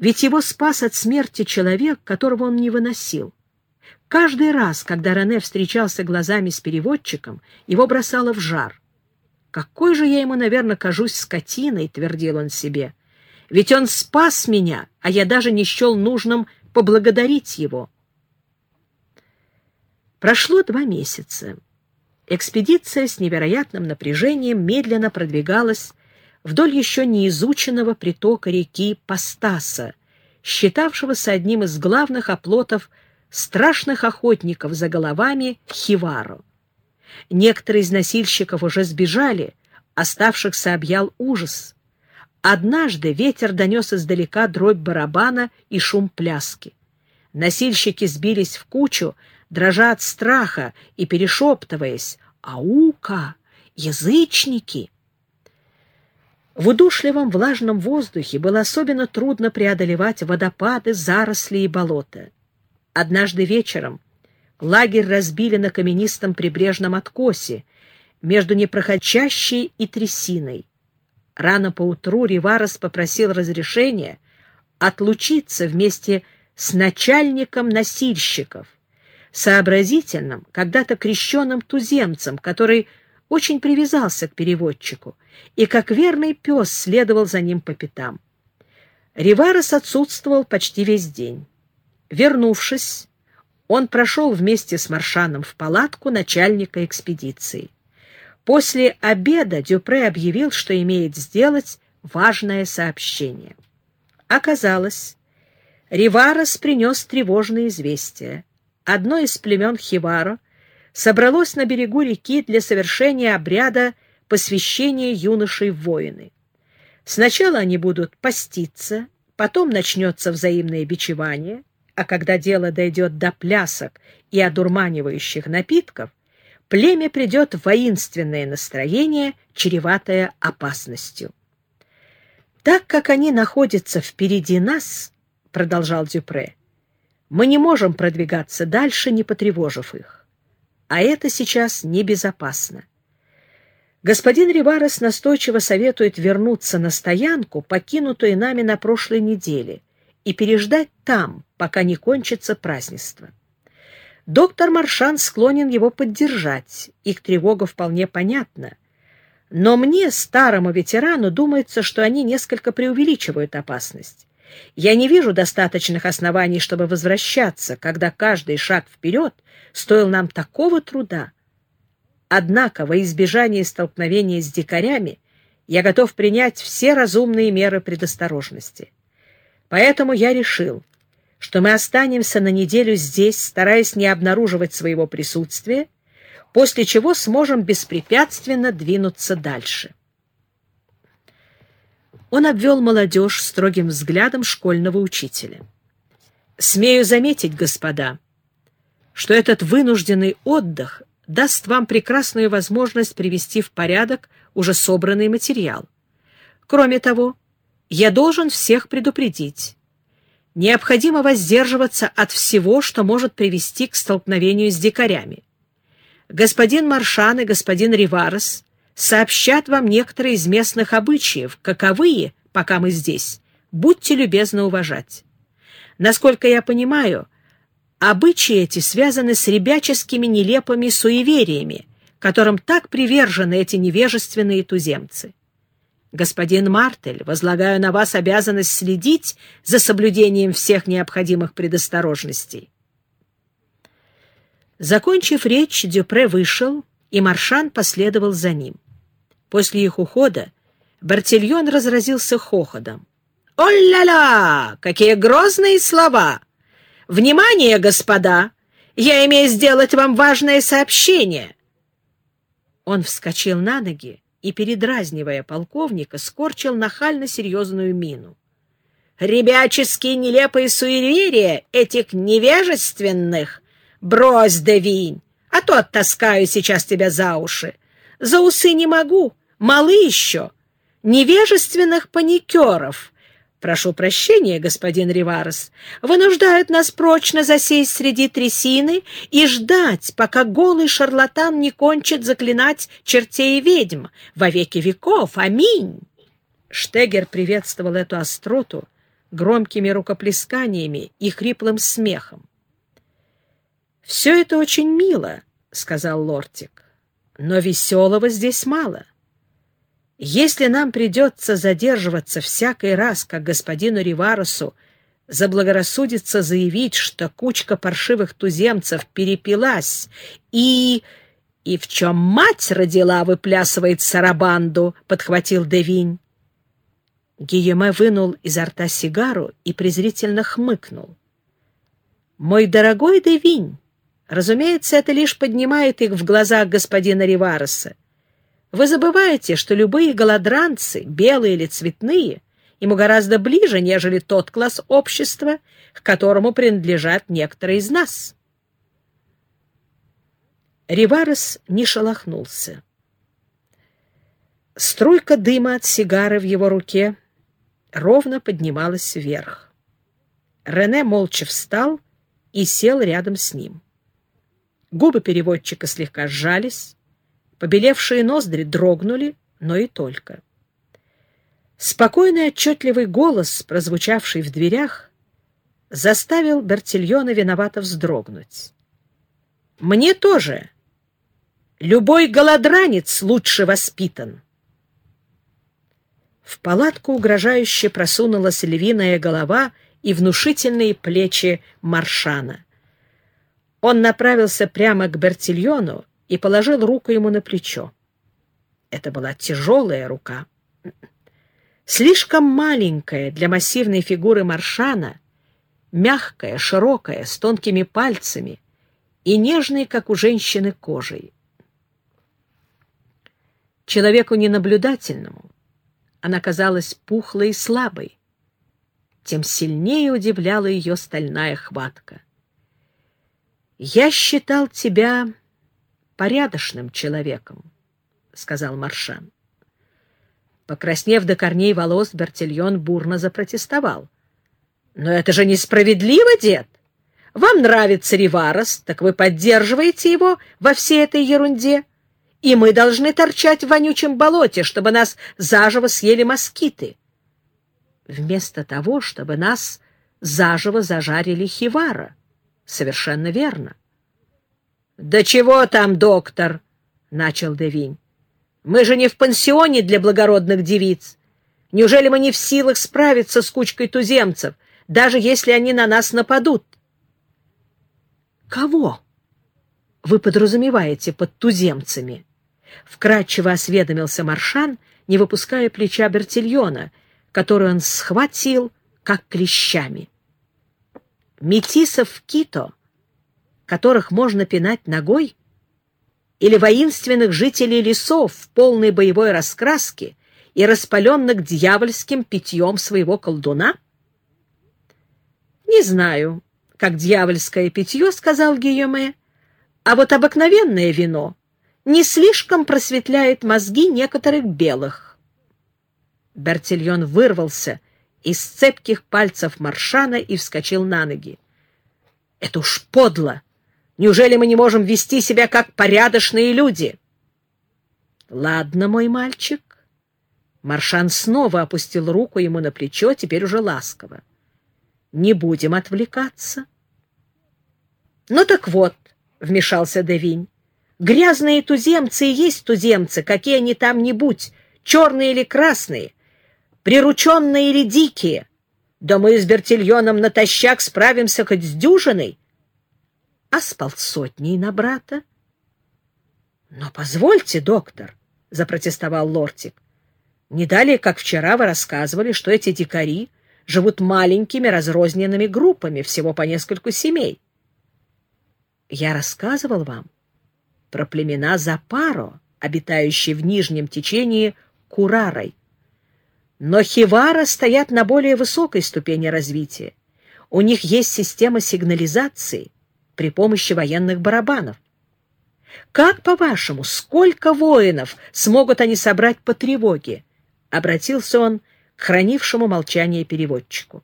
Ведь его спас от смерти человек, которого он не выносил. Каждый раз, когда Рене встречался глазами с переводчиком, его бросало в жар. «Какой же я ему, наверное, кажусь скотиной», — твердил он себе. «Ведь он спас меня, а я даже не счел нужным поблагодарить его». Прошло два месяца. Экспедиция с невероятным напряжением медленно продвигалась вдоль еще не изученного притока реки Пастаса, считавшегося одним из главных оплотов страшных охотников за головами Хивару. Некоторые из носильщиков уже сбежали, оставшихся объял ужас. Однажды ветер донес издалека дробь барабана и шум пляски. Носильщики сбились в кучу, дрожа от страха и перешептываясь «Аука! Язычники!» В удушливом влажном воздухе было особенно трудно преодолевать водопады, заросли и болота. Однажды вечером лагерь разбили на каменистом прибрежном откосе между непроходящей и трясиной. Рано поутру Риварес попросил разрешения отлучиться вместе с начальником носильщиков, сообразительным, когда-то крещенным туземцем, который очень привязался к переводчику и, как верный пес, следовал за ним по пятам. Риварес отсутствовал почти весь день. Вернувшись, он прошел вместе с Маршаном в палатку начальника экспедиции. После обеда Дюпре объявил, что имеет сделать важное сообщение. Оказалось, Риварес принес тревожное известие. Одно из племен Хиваро собралось на берегу реки для совершения обряда посвящения юношей в воины. Сначала они будут поститься, потом начнется взаимное бичевание — а когда дело дойдет до плясок и одурманивающих напитков, племя придет в воинственное настроение, чреватое опасностью. «Так как они находятся впереди нас, — продолжал Дюпре, — мы не можем продвигаться дальше, не потревожив их. А это сейчас небезопасно. Господин Риварес настойчиво советует вернуться на стоянку, покинутую нами на прошлой неделе, и переждать там, пока не кончится празднество. Доктор Маршан склонен его поддержать, их тревога вполне понятна. Но мне, старому ветерану, думается, что они несколько преувеличивают опасность. Я не вижу достаточных оснований, чтобы возвращаться, когда каждый шаг вперед стоил нам такого труда. Однако, во избежание столкновения с дикарями, я готов принять все разумные меры предосторожности. Поэтому я решил, что мы останемся на неделю здесь, стараясь не обнаруживать своего присутствия, после чего сможем беспрепятственно двинуться дальше. Он обвел молодежь строгим взглядом школьного учителя. «Смею заметить, господа, что этот вынужденный отдых даст вам прекрасную возможность привести в порядок уже собранный материал. Кроме того, я должен всех предупредить. Необходимо воздерживаться от всего, что может привести к столкновению с дикарями. Господин Маршан и господин Риварес сообщат вам некоторые из местных обычаев, каковые, пока мы здесь, будьте любезны уважать. Насколько я понимаю, обычаи эти связаны с ребяческими нелепыми суевериями, которым так привержены эти невежественные туземцы. Господин Мартель, возлагаю на вас обязанность следить за соблюдением всех необходимых предосторожностей. Закончив речь, Дюпре вышел, и Маршан последовал за ним. После их ухода Бартильон разразился хохотом. «О-ля-ля! Какие грозные слова! Внимание, господа! Я имею сделать вам важное сообщение!» Он вскочил на ноги и, передразнивая полковника, скорчил нахально серьезную мину. «Ребяческие нелепые суеверия этих невежественных! Брось, Девинь, а то оттаскаю сейчас тебя за уши! За усы не могу, малы еще! Невежественных паникеров!» прошу прощения, господин Риварес, вынуждают нас прочно засесть среди трясины и ждать, пока голый шарлатан не кончит заклинать чертей и ведьм во веки веков. Аминь!» Штегер приветствовал эту остроту громкими рукоплесканиями и хриплым смехом. «Все это очень мило», — сказал Лортик, — «но веселого здесь мало. Если нам придется задерживаться всякий раз, как господину Риварусу заблагорассудится заявить, что кучка паршивых туземцев перепилась и... «И в чем мать родила, выплясывает сарабанду», — подхватил Девинь. Гийоме вынул изо рта сигару и презрительно хмыкнул. «Мой дорогой Девинь, разумеется, это лишь поднимает их в глазах господина Ривареса. Вы забываете, что любые голодранцы, белые или цветные, ему гораздо ближе, нежели тот класс общества, к которому принадлежат некоторые из нас». Риварес не шелохнулся. Струйка дыма от сигары в его руке ровно поднималась вверх. Рене молча встал и сел рядом с ним. Губы переводчика слегка сжались, побелевшие ноздри дрогнули, но и только. Спокойный отчетливый голос, прозвучавший в дверях, заставил Бертильона виновато вздрогнуть. «Мне тоже. Любой голодранец лучше воспитан». В палатку угрожающе просунулась львиная голова и внушительные плечи Маршана. Он направился прямо к Бертильону и положил руку ему на плечо. Это была тяжелая рука. Слишком маленькая для массивной фигуры Маршана, мягкая, широкая, с тонкими пальцами и нежной, как у женщины, кожей. Человеку ненаблюдательному она казалась пухлой и слабой, тем сильнее удивляла ее стальная хватка. «Я считал тебя порядочным человеком», — сказал Маршан. Покраснев до корней волос, Бертильон бурно запротестовал. «Но это же несправедливо, дед! Вам нравится Риварос, так вы поддерживаете его во всей этой ерунде и мы должны торчать в вонючем болоте, чтобы нас заживо съели москиты. Вместо того, чтобы нас заживо зажарили хивара. Совершенно верно. — Да чего там, доктор? — начал Девинь. — Мы же не в пансионе для благородных девиц. Неужели мы не в силах справиться с кучкой туземцев, даже если они на нас нападут? — Кого вы подразумеваете под туземцами? — Вкратчиво осведомился Маршан, не выпуская плеча Бертильона, который он схватил, как клещами. Метисов Кито, которых можно пинать ногой, или воинственных жителей лесов в полной боевой раскраске и распаленных дьявольским питьем своего колдуна? «Не знаю, как дьявольское питье», — сказал Гийоме, — «а вот обыкновенное вино не слишком просветляет мозги некоторых белых. Бертильон вырвался из цепких пальцев Маршана и вскочил на ноги. — Это уж подло! Неужели мы не можем вести себя как порядочные люди? — Ладно, мой мальчик. Маршан снова опустил руку ему на плечо, теперь уже ласково. — Не будем отвлекаться. — Ну так вот, — вмешался Девинь, Грязные туземцы и есть туземцы, какие они там ни будь, черные или красные, прирученные или дикие. Да мы с Бертильоном натощак справимся хоть с дюжиной, а с полсотней на брата. — Но позвольте, доктор, — запротестовал Лортик, — не далее, как вчера вы рассказывали, что эти дикари живут маленькими разрозненными группами, всего по нескольку семей. Я рассказывал вам, — про племена Запаро, обитающие в нижнем течении Курарой. Но Хивара стоят на более высокой ступени развития. У них есть система сигнализации при помощи военных барабанов. Как, по-вашему, сколько воинов смогут они собрать по тревоге? Обратился он к хранившему молчание переводчику.